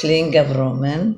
Klinga-Bromen